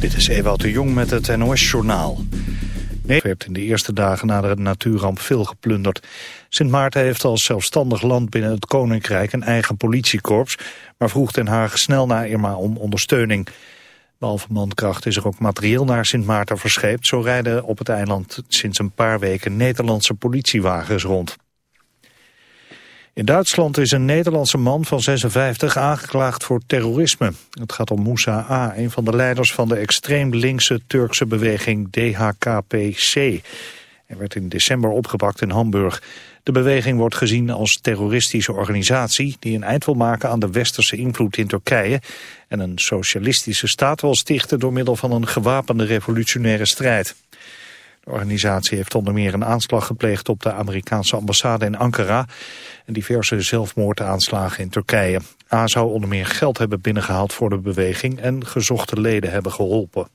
Dit is Ewout de Jong met het NOS-journaal. Nederland werd in de eerste dagen na de natuurramp veel geplunderd. Sint Maarten heeft als zelfstandig land binnen het Koninkrijk een eigen politiekorps... maar vroeg Den Haag snel na Irma om ondersteuning. Behalve mankracht is er ook materieel naar Sint Maarten verscheept. Zo rijden op het eiland sinds een paar weken Nederlandse politiewagens rond. In Duitsland is een Nederlandse man van 56 aangeklaagd voor terrorisme. Het gaat om Moussa A., een van de leiders van de extreem linkse Turkse beweging DHKPC. Hij werd in december opgepakt in Hamburg. De beweging wordt gezien als terroristische organisatie... die een eind wil maken aan de westerse invloed in Turkije... en een socialistische staat wil stichten door middel van een gewapende revolutionaire strijd. De organisatie heeft onder meer een aanslag gepleegd op de Amerikaanse ambassade in Ankara en diverse zelfmoordaanslagen in Turkije. A zou onder meer geld hebben binnengehaald voor de beweging en gezochte leden hebben geholpen.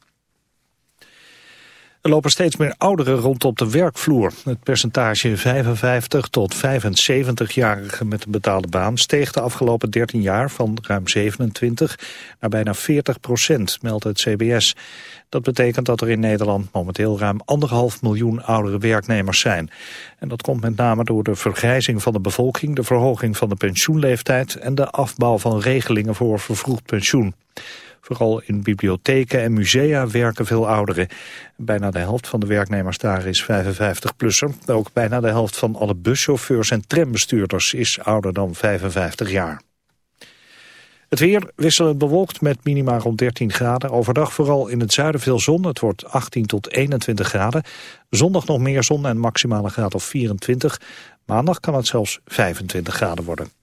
Er lopen steeds meer ouderen rond op de werkvloer. Het percentage 55 tot 75-jarigen met een betaalde baan steeg de afgelopen 13 jaar van ruim 27 naar bijna 40 procent, meldt het CBS. Dat betekent dat er in Nederland momenteel ruim anderhalf miljoen oudere werknemers zijn. En dat komt met name door de vergrijzing van de bevolking, de verhoging van de pensioenleeftijd en de afbouw van regelingen voor vervroegd pensioen. Vooral in bibliotheken en musea werken veel ouderen. Bijna de helft van de werknemers daar is 55-plusser. Ook bijna de helft van alle buschauffeurs en trambestuurders is ouder dan 55 jaar. Het weer wisselend bewolkt met minima rond 13 graden. Overdag vooral in het zuiden veel zon. Het wordt 18 tot 21 graden. Zondag nog meer zon en maximale graad of 24. Maandag kan het zelfs 25 graden worden.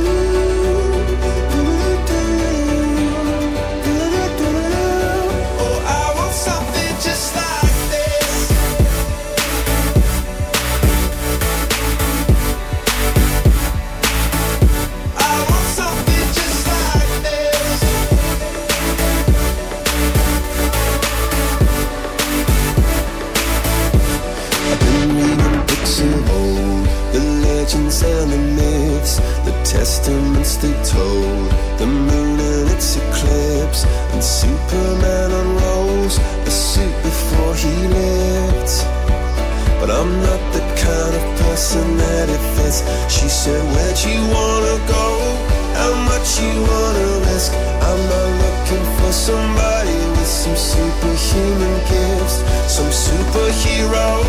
some superhero,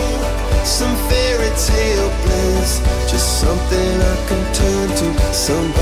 some fairy tale bliss. Just something I can turn to, somebody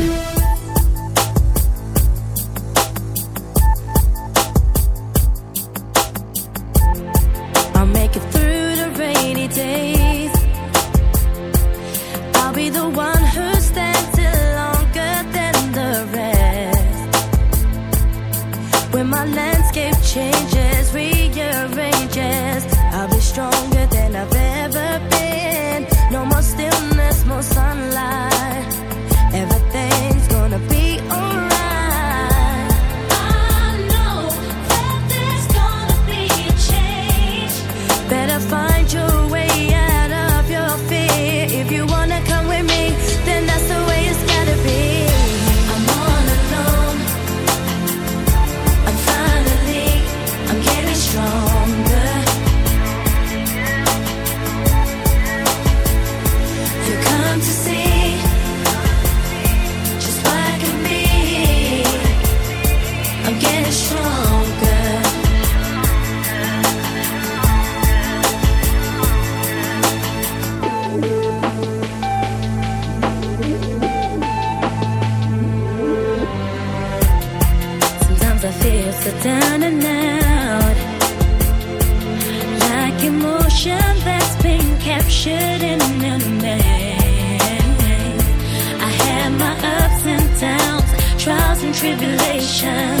And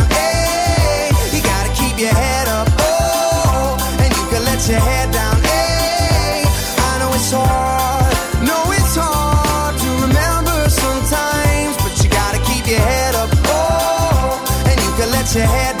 And you